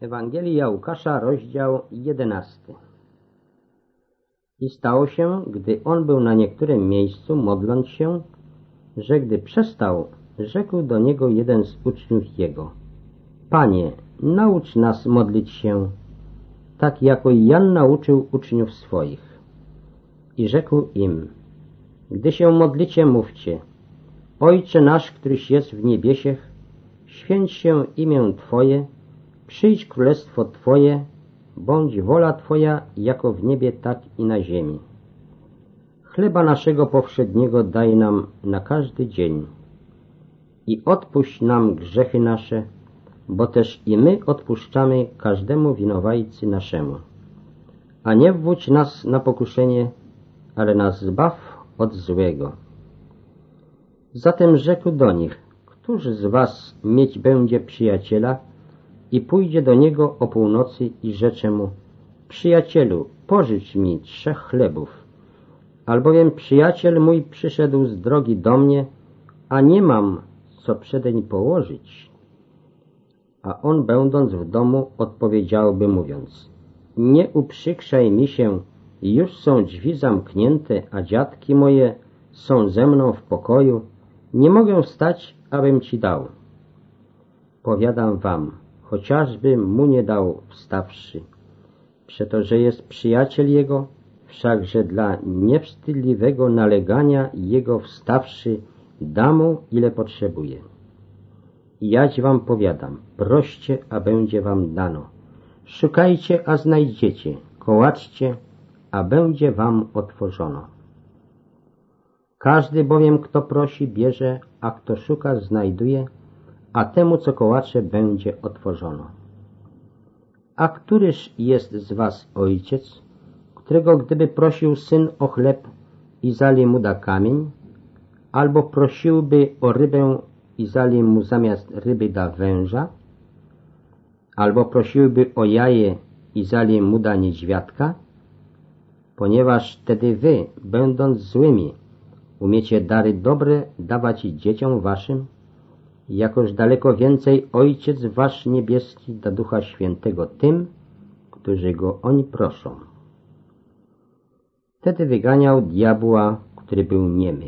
Ewangelia Łukasza, rozdział 11. I stało się, gdy on był na niektórym miejscu, modląc się, że gdy przestał, rzekł do niego jeden z uczniów jego. Panie, naucz nas modlić się, tak jako Jan nauczył uczniów swoich. I rzekł im, gdy się modlicie, mówcie, Ojcze nasz, któryś jest w niebiesiech, święć się imię Twoje, Przyjdź królestwo Twoje, bądź wola Twoja, jako w niebie, tak i na ziemi. Chleba naszego powszedniego daj nam na każdy dzień i odpuść nam grzechy nasze, bo też i my odpuszczamy każdemu winowajcy naszemu. A nie wódź nas na pokuszenie, ale nas zbaw od złego. Zatem rzekł do nich, któż z was mieć będzie przyjaciela, i pójdzie do niego o północy i rzecze mu Przyjacielu, pożycz mi trzech chlebów, albowiem przyjaciel mój przyszedł z drogi do mnie, a nie mam co przedeń położyć. A on, będąc w domu, odpowiedziałby mówiąc Nie uprzykrzaj mi się, już są drzwi zamknięte, a dziadki moje są ze mną w pokoju, nie mogę wstać, abym ci dał. Powiadam wam, chociażby mu nie dał wstawszy. Przeto, że jest przyjaciel jego, wszakże dla niewstydliwego nalegania jego wstawszy da mu, ile potrzebuje. I jać wam powiadam, proście, a będzie wam dano. Szukajcie, a znajdziecie, kołaczcie, a będzie wam otworzono. Każdy bowiem, kto prosi, bierze, a kto szuka, znajduje, a temu, co kołacze, będzie otworzono. A któryż jest z was ojciec, którego gdyby prosił syn o chleb i zali mu da kamień, albo prosiłby o rybę i zali mu zamiast ryby da węża, albo prosiłby o jaje i zali mu da niedźwiadka, ponieważ wtedy wy, będąc złymi, umiecie dary dobre dawać dzieciom waszym, jakoż daleko więcej Ojciec Wasz Niebieski da Ducha Świętego tym, którzy Go oni proszą. Wtedy wyganiał diabła, który był niemy.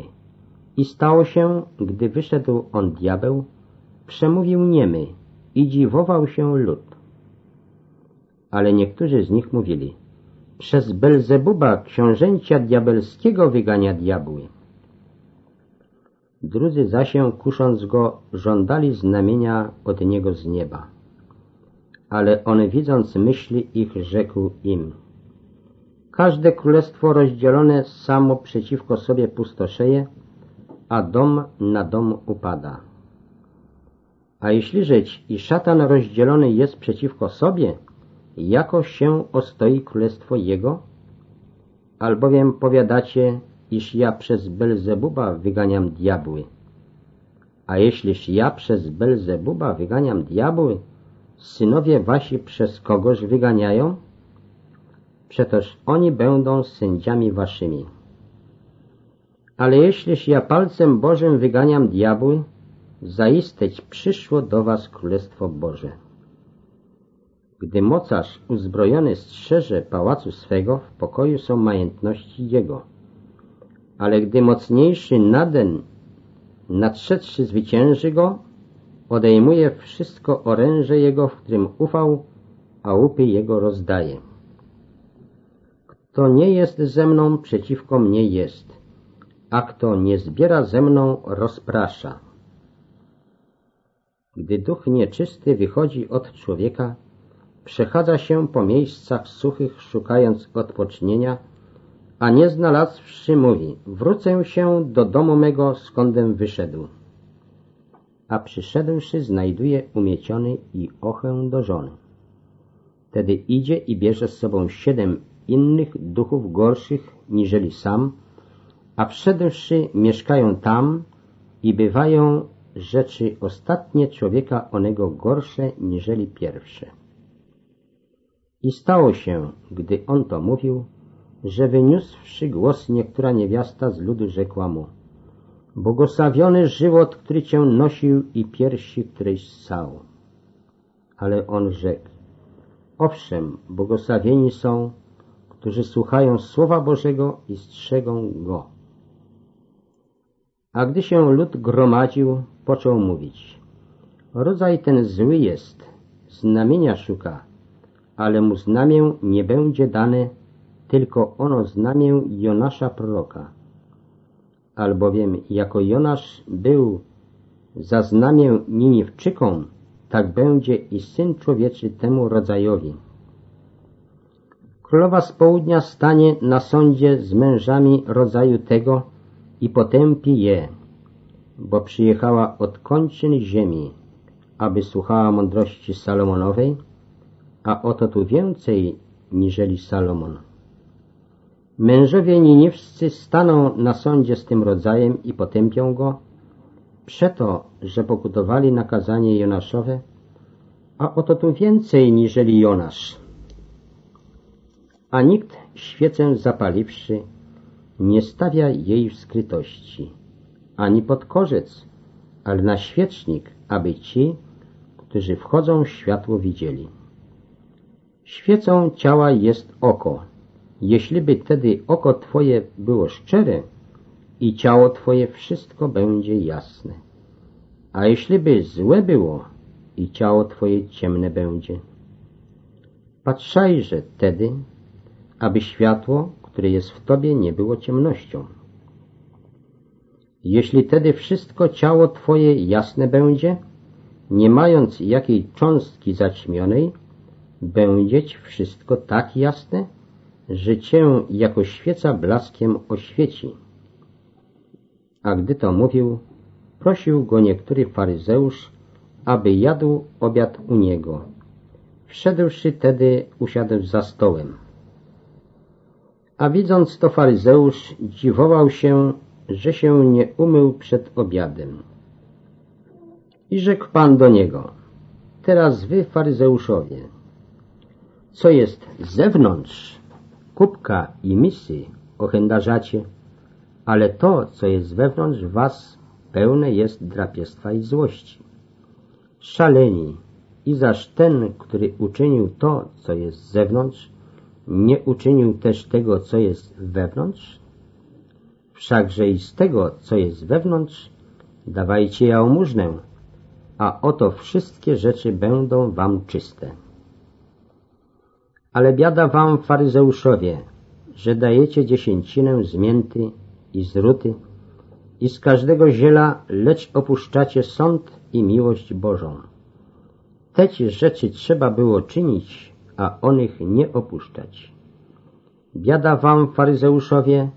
I stało się, gdy wyszedł on diabeł, przemówił niemy i dziwował się lud. Ale niektórzy z nich mówili, przez Belzebuba, książęcia diabelskiego, wygania diabły. Drudzy zaś, kusząc go, żądali znamienia od niego z nieba. Ale on, widząc myśli ich, rzekł im Każde królestwo rozdzielone samo przeciwko sobie pustoszeje, a dom na dom upada. A jeśli rzeć i szatan rozdzielony jest przeciwko sobie, jako się ostoi królestwo jego? Albowiem powiadacie, iż ja przez Belzebuba wyganiam diabły. A jeśliż ja przez Belzebuba wyganiam diabły, synowie wasi przez kogoż wyganiają? Przetoż oni będą sędziami waszymi. Ale jeśliż ja palcem Bożym wyganiam diabły, zaisteć przyszło do was Królestwo Boże. Gdy mocarz uzbrojony strzeże pałacu swego, w pokoju są majętności jego – ale gdy mocniejszy naden nadszedłszy zwycięży go, odejmuje wszystko oręże jego, w którym ufał, a łupy jego rozdaje. Kto nie jest ze mną, przeciwko mnie jest, a kto nie zbiera ze mną, rozprasza. Gdy duch nieczysty wychodzi od człowieka, przechadza się po miejscach suchych, szukając odpocznienia, a nie znalazłszy mówi, wrócę się do domu mego, skądem wyszedł. A przyszedłszy znajduje umieciony i ochę do żony. Wtedy idzie i bierze z sobą siedem innych duchów gorszych niżeli sam, a wszedłszy mieszkają tam i bywają rzeczy ostatnie człowieka onego gorsze niżeli pierwsze. I stało się, gdy on to mówił, że wyniósłszy głos niektóra niewiasta z ludu rzekła mu Błogosławiony żywot, który cię nosił i piersi, któreś ssał. Ale on rzekł Owszem, błogosławieni są, którzy słuchają Słowa Bożego i strzegą Go. A gdy się lud gromadził, począł mówić. Rodzaj ten zły jest, znamienia szuka, ale mu znamię nie będzie dane, tylko ono znamię Jonasza proroka. Albowiem jako Jonasz był za znamię Niniwczykom, tak będzie i Syn Człowieczy temu rodzajowi. Królowa z południa stanie na sądzie z mężami rodzaju tego i potępi je, bo przyjechała od kończyn ziemi, aby słuchała mądrości Salomonowej, a oto tu więcej niżeli Salomon. Mężowie niniwscy staną na sądzie z tym rodzajem i potępią go, przeto, że pokutowali nakazanie Jonaszowe, a oto tu więcej niżeli Jonasz. A nikt świecę zapaliwszy nie stawia jej w skrytości, ani pod korzec, ale na świecznik, aby ci, którzy wchodzą światło widzieli. Świecą ciała jest oko. Jeśliby tedy oko Twoje było szczere i ciało Twoje wszystko będzie jasne. A jeśliby złe było i ciało Twoje ciemne będzie. Patrzajże tedy, aby światło, które jest w Tobie, nie było ciemnością. Jeśli tedy wszystko ciało Twoje jasne będzie, nie mając jakiej cząstki zaćmionej, będzieć wszystko tak jasne, że Cię jako świeca blaskiem oświeci. A gdy to mówił, prosił go niektóry faryzeusz, aby jadł obiad u niego. Wszedłszy tedy, usiadł za stołem. A widząc to faryzeusz, dziwował się, że się nie umył przed obiadem. I rzekł Pan do niego, teraz wy, faryzeuszowie, co jest z zewnątrz, kubka i misy ochędarzacie, ale to, co jest wewnątrz was, pełne jest drapieżstwa i złości. Szaleni, i zaż ten, który uczynił to, co jest z zewnątrz, nie uczynił też tego, co jest wewnątrz? Wszakże i z tego, co jest wewnątrz, dawajcie jałmużnę, a oto wszystkie rzeczy będą wam czyste. Ale biada wam, faryzeuszowie, że dajecie dziesięcinę z mięty i z ruty i z każdego ziela, lecz opuszczacie sąd i miłość Bożą. Te rzeczy trzeba było czynić, a onych nie opuszczać. Biada wam, faryzeuszowie,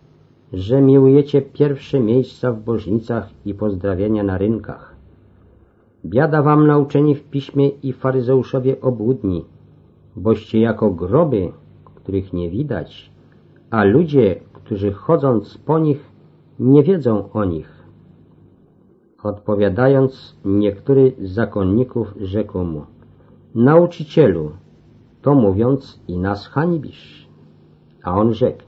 że miłujecie pierwsze miejsca w bożnicach i pozdrawiania na rynkach. Biada wam nauczeni w piśmie i faryzeuszowie obłudni, boście jako groby, których nie widać, a ludzie, którzy chodząc po nich, nie wiedzą o nich. Odpowiadając, niektóry z zakonników rzekł mu, Nauczycielu, to mówiąc i nas hańbisz. A on rzekł,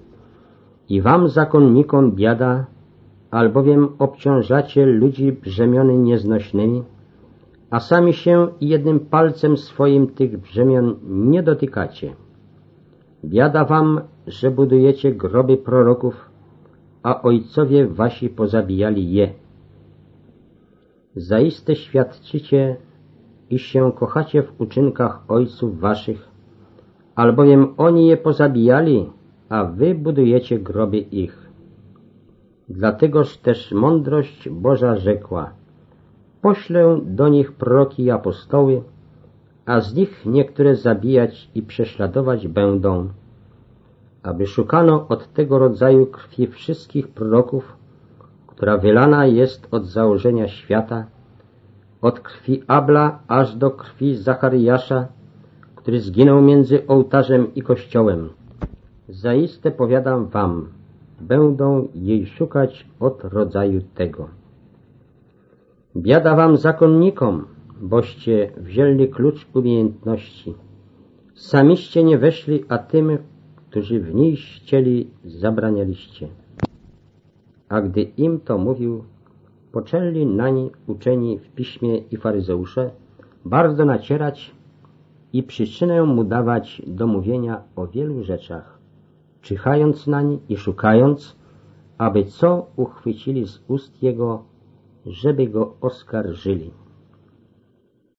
i wam zakonnikom biada, albowiem obciążacie ludzi brzemiony nieznośnymi, a sami się jednym palcem swoim tych brzemion nie dotykacie. Biada wam, że budujecie groby proroków, a ojcowie wasi pozabijali je. Zaiste świadczycie, iż się kochacie w uczynkach ojców waszych, albowiem oni je pozabijali, a wy budujecie groby ich. Dlategoż też mądrość Boża rzekła, poślę do nich proroki i apostoły, a z nich niektóre zabijać i prześladować będą, aby szukano od tego rodzaju krwi wszystkich proroków, która wylana jest od założenia świata, od krwi Abla aż do krwi Zachariasza, który zginął między ołtarzem i kościołem. Zaiste powiadam wam, będą jej szukać od rodzaju tego. Biada wam zakonnikom, boście wzięli klucz umiejętności. Samiście nie weszli, a tym, którzy w niej ścieli, zabranialiście. A gdy im to mówił, poczęli nań uczeni w piśmie i faryzeusze bardzo nacierać, i przyczynę mu dawać do mówienia o wielu rzeczach, czyhając nań i szukając, aby co uchwycili z ust jego, żeby go oskarżyli.